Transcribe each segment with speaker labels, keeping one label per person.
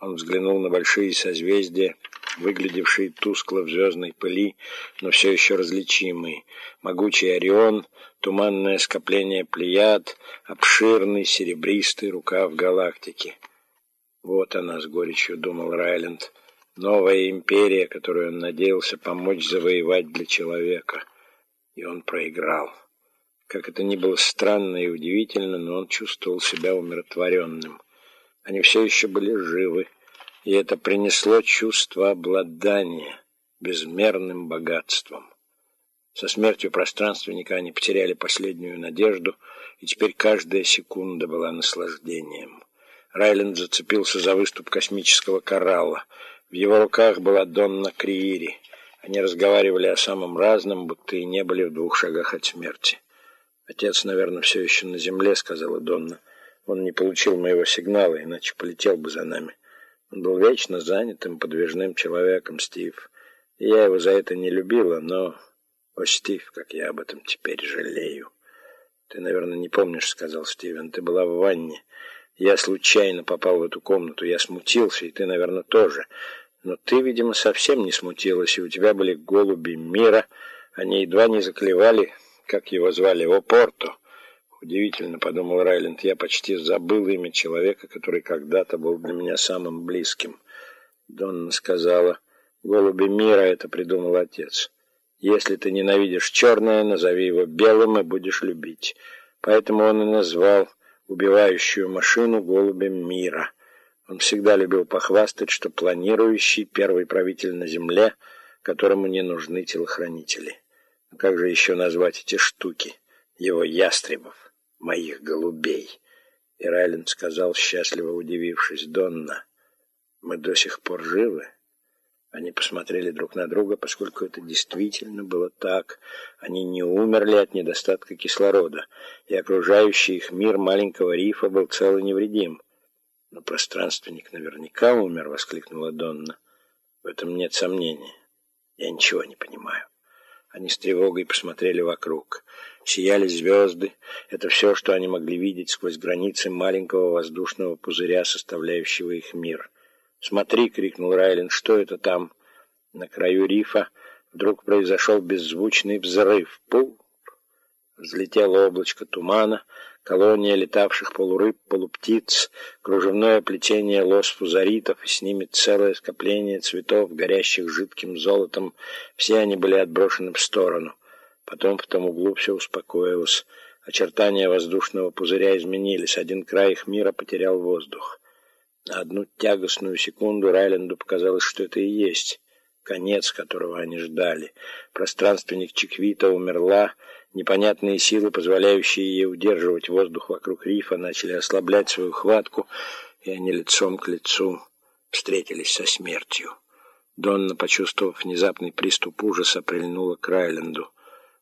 Speaker 1: Он взглянул на большие созвездия, выглядевшие тускло в звездной пыли, но все еще различимые. Могучий Орион, туманное скопление Плеяд, обширный серебристый рукав галактики. Вот она, с горечью думал Райленд, новая империя, которую он надеялся помочь завоевать для человека. И он проиграл. Как это ни было странно и удивительно, но он чувствовал себя умиротворенным. Они все еще были живы, и это принесло чувство обладания безмерным богатством. Со смертью пространственника они потеряли последнюю надежду, и теперь каждая секунда была наслаждением. Райленд зацепился за выступ космического коралла. В его руках была Донна Криири. Они разговаривали о самом разном, будто и не были в двух шагах от смерти. «Отец, наверное, все еще на земле», — сказала Донна. Он не получил моего сигнала, иначе полетел бы за нами. Он был вечно занятым, подвижным человеком, Стив. И я его за это не любила, но... О, Стив, как я об этом теперь жалею. Ты, наверное, не помнишь, сказал Стивен. Ты была в ванне. Я случайно попал в эту комнату. Я смутился, и ты, наверное, тоже. Но ты, видимо, совсем не смутилась, и у тебя были голуби мира. Они едва не заклевали, как его звали, Опорто. Удивительно, подумал Райленд, я почти забыл имя человека, который когда-то был для меня самым близким. Донна сказала, голуби мира это придумал отец. Если ты ненавидишь черное, назови его белым и будешь любить. Поэтому он и назвал убивающую машину голубем мира. Он всегда любил похвастать, что планирующий первый правитель на земле, которому не нужны телохранители. А как же еще назвать эти штуки? Его ястребов моих голубей. И Райленд сказал, счастливо удивившись, «Донна, мы до сих пор живы?» Они посмотрели друг на друга, поскольку это действительно было так. Они не умерли от недостатка кислорода, и окружающий их мир маленького рифа был цел и невредим. «Но пространственник наверняка умер!» — воскликнула Донна. «В этом нет сомнения. Я ничего не понимаю». Они с тревогой посмотрели вокруг. Сияли звезды. Это все, что они могли видеть сквозь границы маленького воздушного пузыря, составляющего их мир. «Смотри!» — крикнул Райлен. «Что это там?» На краю рифа вдруг произошел беззвучный взрыв. Пух! Взлетело облачко тумана, колония летавших полурыб, полуптиц, кружевное плетение лос фузаритов, и с ними целое скопление цветов, горящих жидким золотом. Все они были отброшены в сторону. Потом в том углу все успокоилось. Очертания воздушного пузыря изменились. Один край их мира потерял воздух. На одну тягостную секунду Райленду показалось, что это и есть конец, которого они ждали. Пространственник Чиквита умерла, Непонятные силы, позволяющие ей удерживать воздух вокруг рифа, начали ослаблять свою хватку, и они лицом к лицу встретились со смертью. Донна, почувствовав внезапный приступ ужаса, прильнула к Райленду.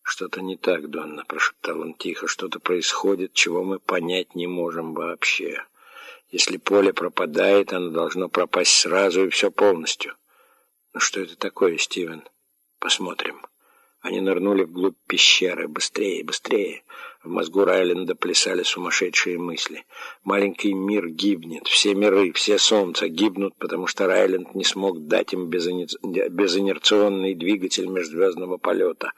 Speaker 1: «Что-то не так, Донна», — прошептал он тихо, — «что-то происходит, чего мы понять не можем вообще. Если поле пропадает, оно должно пропасть сразу и все полностью». «Ну что это такое, Стивен? Посмотрим». Они нырнули вглубь пещеры. Быстрее, быстрее. В мозгу Райленда плясали сумасшедшие мысли. Маленький мир гибнет. Все миры, все солнца гибнут, потому что Райленд не смог дать им безинерционный двигатель межзвездного полета.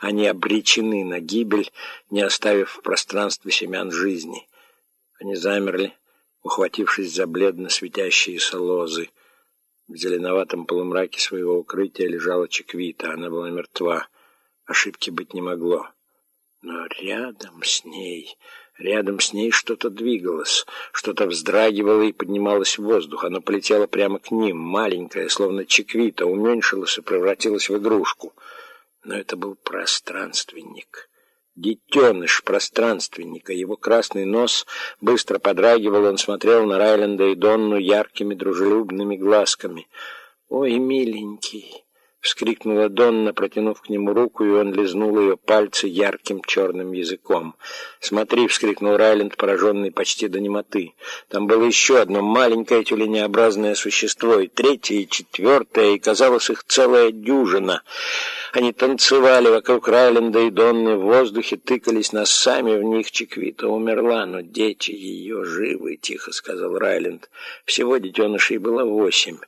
Speaker 1: Они обречены на гибель, не оставив в пространстве семян жизни. Они замерли, ухватившись за бледно светящиеся лозы. В зеленоватом полумраке своего укрытия лежала Чеквита. Она была мертва. Ошибки быть не могло. Но рядом с ней, рядом с ней что-то двигалось, что-то вздрагивало и поднималось в воздух. Оно полетело прямо к ним, маленькое, словно чеквита, уменьшилось и превратилось в игрушку. Но это был пространственник. Детеныш пространственника. Его красный нос быстро подрагивал, он смотрел на Райленда и Донну яркими дружелюбными глазками. «Ой, миленький!» Вскрикнула Донна, протянув к нему руку, и он лизнул ее пальцы ярким черным языком. «Смотри!» — вскрикнул Райленд, пораженный почти до немоты. Там было еще одно маленькое тюленеобразное существо, и третье, и четвертое, и, казалось, их целая дюжина. Они танцевали вокруг Райленда и Донны в воздухе, тыкались носами в них. Чеквита умерла, но дети ее живы, — тихо сказал Райленд. Всего детенышей было восемь.